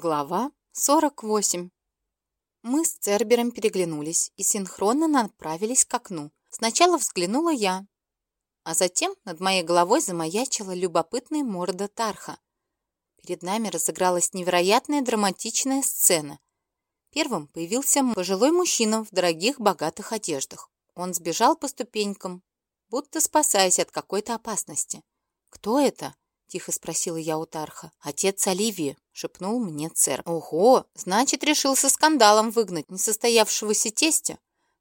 Глава 48 Мы с Цербером переглянулись и синхронно направились к окну. Сначала взглянула я, а затем над моей головой замаячила любопытная морда Тарха. Перед нами разыгралась невероятная драматичная сцена. Первым появился пожилой мужчина в дорогих богатых одеждах. Он сбежал по ступенькам, будто спасаясь от какой-то опасности. «Кто это?» — тихо спросила я у Тарха. «Отец Оливии», — шепнул мне цер. «Ого! Значит, решился скандалом выгнать несостоявшегося тестя?»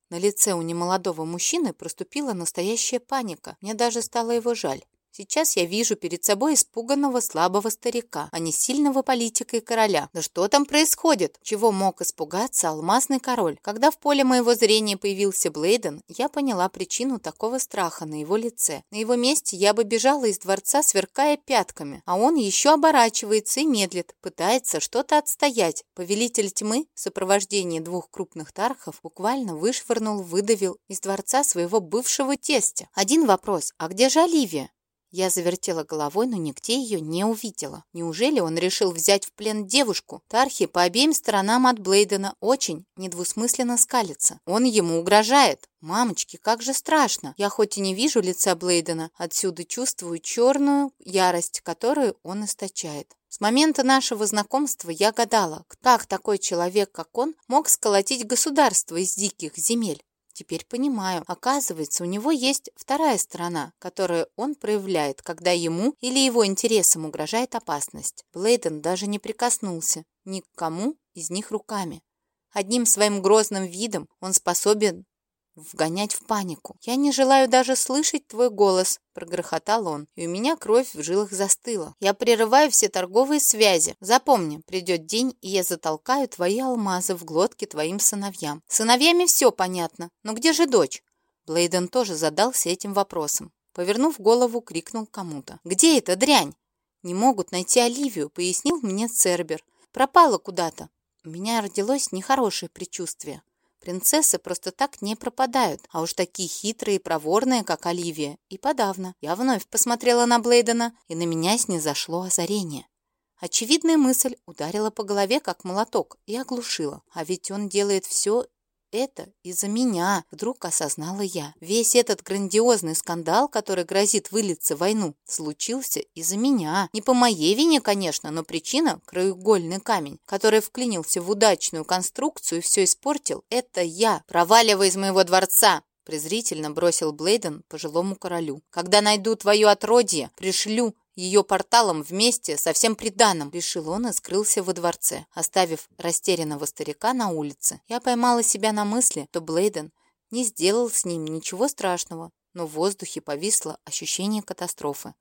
На лице у немолодого мужчины проступила настоящая паника. Мне даже стало его жаль. Сейчас я вижу перед собой испуганного слабого старика, а не сильного политика и короля. Да что там происходит? Чего мог испугаться алмазный король? Когда в поле моего зрения появился Блейден, я поняла причину такого страха на его лице. На его месте я бы бежала из дворца, сверкая пятками, а он еще оборачивается и медлит, пытается что-то отстоять. Повелитель тьмы в сопровождении двух крупных тархов буквально вышвырнул, выдавил из дворца своего бывшего тестя. Один вопрос, а где же Оливия? Я завертела головой, но нигде ее не увидела. Неужели он решил взять в плен девушку? Тархи по обеим сторонам от Блейдена очень недвусмысленно скалится. Он ему угрожает. Мамочки, как же страшно. Я хоть и не вижу лица Блейдена, отсюда чувствую черную ярость, которую он источает. С момента нашего знакомства я гадала, как такой человек, как он, мог сколотить государство из диких земель. Теперь понимаю. Оказывается, у него есть вторая сторона, которую он проявляет, когда ему или его интересам угрожает опасность. Блейден даже не прикоснулся ни к кому из них руками. Одним своим грозным видом он способен вгонять в панику. «Я не желаю даже слышать твой голос», — прогрохотал он, и у меня кровь в жилах застыла. «Я прерываю все торговые связи. Запомни, придет день, и я затолкаю твои алмазы в глотки твоим сыновьям. Сыновьями все понятно, но где же дочь?» Блейден тоже задался этим вопросом. Повернув голову, крикнул кому-то. «Где эта дрянь?» «Не могут найти Оливию», — пояснил мне Цербер. «Пропала куда-то». У меня родилось нехорошее предчувствие. Принцессы просто так не пропадают, а уж такие хитрые и проворные, как Оливия, и подавно. Я вновь посмотрела на Блейдена, и на меня снизошло озарение. Очевидная мысль ударила по голове, как молоток, и оглушила. А ведь он делает все это из-за меня, вдруг осознала я. Весь этот грандиозный скандал, который грозит вылиться в войну, случился из-за меня. Не по моей вине, конечно, но причина – краеугольный камень, который вклинился в удачную конструкцию и все испортил – это я. Проваливай из моего дворца! презрительно бросил Блейден пожилому королю. «Когда найду твое отродье, пришлю ее порталом вместе со всем приданым, решил он и скрылся во дворце, оставив растерянного старика на улице. Я поймала себя на мысли, что Блейден не сделал с ним ничего страшного, но в воздухе повисло ощущение катастрофы.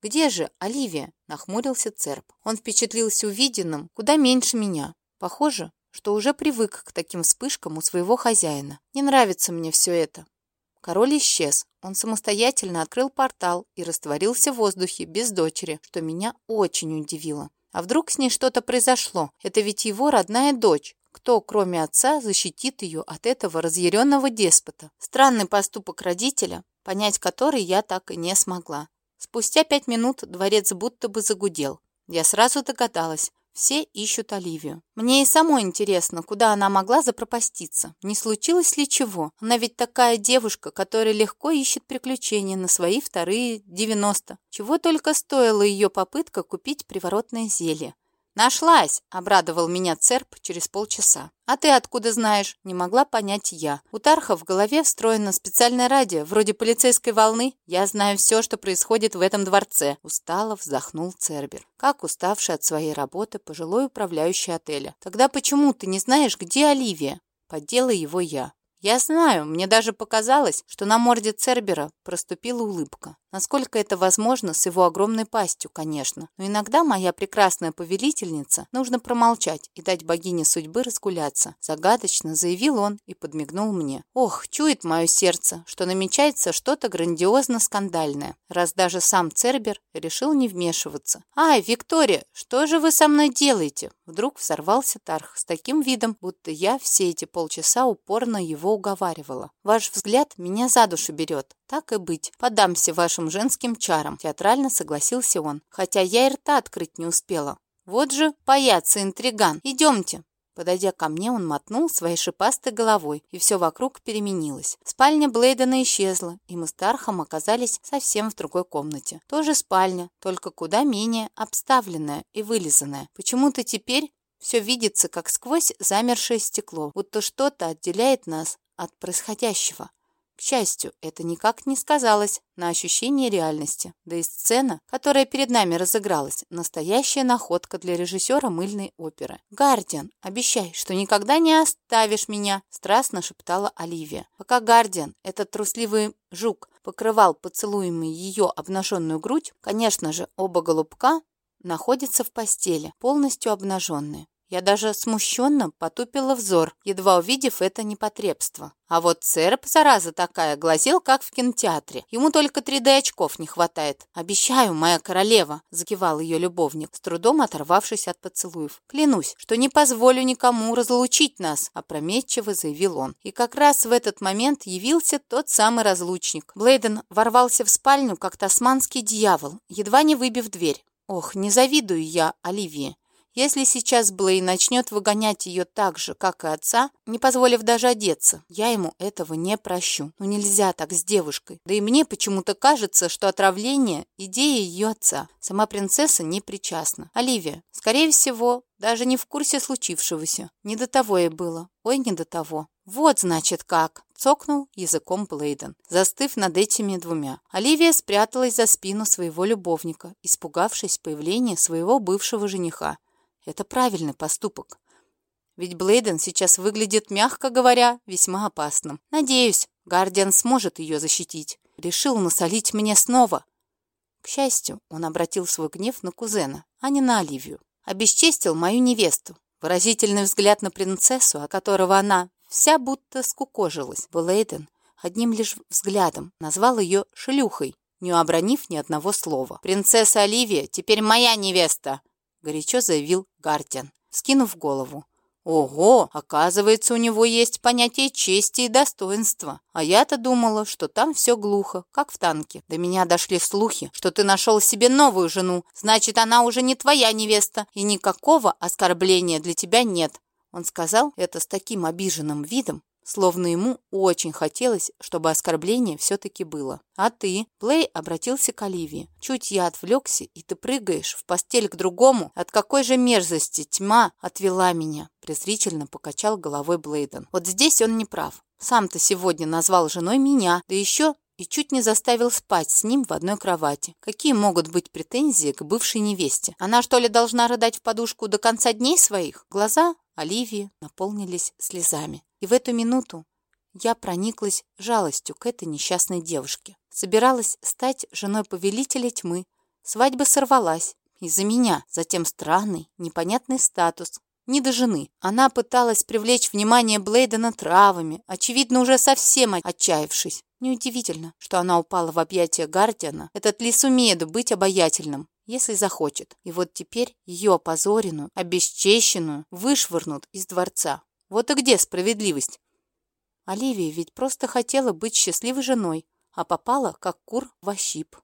«Где же Оливия?» – нахмурился Церб. Он впечатлился увиденным куда меньше меня. Похоже, что уже привык к таким вспышкам у своего хозяина. Не нравится мне все это. Король исчез. Он самостоятельно открыл портал и растворился в воздухе без дочери, что меня очень удивило. А вдруг с ней что-то произошло? Это ведь его родная дочь. Кто, кроме отца, защитит ее от этого разъяренного деспота? Странный поступок родителя, понять который я так и не смогла. Спустя пять минут дворец будто бы загудел. Я сразу догадалась, все ищут Оливию. Мне и самой интересно, куда она могла запропаститься. Не случилось ли чего? Она ведь такая девушка, которая легко ищет приключения на свои вторые 90. Чего только стоила ее попытка купить приворотное зелье. «Нашлась!» — обрадовал меня Церп через полчаса. «А ты откуда знаешь?» — не могла понять я. У Тарха в голове встроено специальное радио, вроде полицейской волны. Я знаю все, что происходит в этом дворце. Устало вздохнул Цербер. Как уставший от своей работы пожилой управляющий отеля. «Тогда почему ты не знаешь, где Оливия?» Поддела его я. Я знаю, мне даже показалось, что на морде Цербера проступила улыбка. Насколько это возможно, с его огромной пастью, конечно. Но иногда моя прекрасная повелительница нужно промолчать и дать богине судьбы разгуляться. Загадочно заявил он и подмигнул мне. Ох, чует мое сердце, что намечается что-то грандиозно-скандальное, раз даже сам Цербер решил не вмешиваться. «Ай, Виктория, что же вы со мной делаете?» Вдруг взорвался Тарх с таким видом, будто я все эти полчаса упорно его уговаривала. «Ваш взгляд меня за душу берет. Так и быть, подамся вашим женским чарам», – театрально согласился он, хотя я и рта открыть не успела. Вот же паяц-интриган. Идемте. Подойдя ко мне, он мотнул своей шипастой головой, и все вокруг переменилось. Спальня Блейдена исчезла, и мы с Тархом оказались совсем в другой комнате. Тоже спальня, только куда менее обставленная и вылизанная. Почему-то теперь все видится, как сквозь замершее стекло, будто что-то отделяет нас от происходящего. К счастью, это никак не сказалось на ощущении реальности. Да и сцена, которая перед нами разыгралась, настоящая находка для режиссера мыльной оперы. «Гардиан, обещай, что никогда не оставишь меня!» – страстно шептала Оливия. Пока Гардиан, этот трусливый жук, покрывал поцелуями ее обнаженную грудь, конечно же, оба голубка находятся в постели, полностью обнаженные. Я даже смущенно потупила взор, едва увидев это непотребство. А вот Церб, зараза такая, глазел, как в кинотеатре. Ему только 3D-очков не хватает. «Обещаю, моя королева», — закивал ее любовник, с трудом оторвавшись от поцелуев. «Клянусь, что не позволю никому разлучить нас», — опрометчиво заявил он. И как раз в этот момент явился тот самый разлучник. Блейден ворвался в спальню, как тасманский дьявол, едва не выбив дверь. Ох, не завидую я Оливии. Если сейчас Блей начнет выгонять ее так же, как и отца, не позволив даже одеться, я ему этого не прощу. Ну нельзя так с девушкой. Да и мне почему-то кажется, что отравление – идея ее отца. Сама принцесса не причастна. Оливия, скорее всего, даже не в курсе случившегося. Не до того ей было. Ой, не до того. Вот, значит, как. Цокнул языком Блейден, застыв над этими двумя. Оливия спряталась за спину своего любовника, испугавшись появления своего бывшего жениха. Это правильный поступок. Ведь Блейден сейчас выглядит, мягко говоря, весьма опасным. Надеюсь, Гардиан сможет ее защитить. Решил насолить мне снова. К счастью, он обратил свой гнев на кузена, а не на Оливию. Обесчестил мою невесту. Выразительный взгляд на принцессу, от которого она вся будто скукожилась. Блейден одним лишь взглядом назвал ее шлюхой, не обронив ни одного слова. «Принцесса Оливия теперь моя невеста!» Горячо заявил Гардиан, скинув голову. Ого, оказывается, у него есть понятие чести и достоинства. А я-то думала, что там все глухо, как в танке. До меня дошли слухи, что ты нашел себе новую жену. Значит, она уже не твоя невеста, и никакого оскорбления для тебя нет. Он сказал это с таким обиженным видом, Словно ему очень хотелось, чтобы оскорбление все-таки было. «А ты?» Плей обратился к Оливии. «Чуть я отвлекся, и ты прыгаешь в постель к другому? От какой же мерзости тьма отвела меня?» Презрительно покачал головой Блейден. «Вот здесь он не прав. Сам-то сегодня назвал женой меня, да еще и чуть не заставил спать с ним в одной кровати. Какие могут быть претензии к бывшей невесте? Она что ли должна рыдать в подушку до конца дней своих? Глаза Оливии наполнились слезами. И в эту минуту я прониклась жалостью к этой несчастной девушке. Собиралась стать женой повелителя тьмы. Свадьба сорвалась из-за меня, затем странный, непонятный статус. Не до жены. Она пыталась привлечь внимание Блейдена травами, очевидно, уже совсем отчаявшись. Неудивительно, что она упала в объятия Гардиана. Этот лис умеет быть обаятельным, если захочет. И вот теперь ее опозоренную, обесчещенную вышвырнут из дворца. Вот и где справедливость? Оливия ведь просто хотела быть счастливой женой, а попала, как кур в ощип.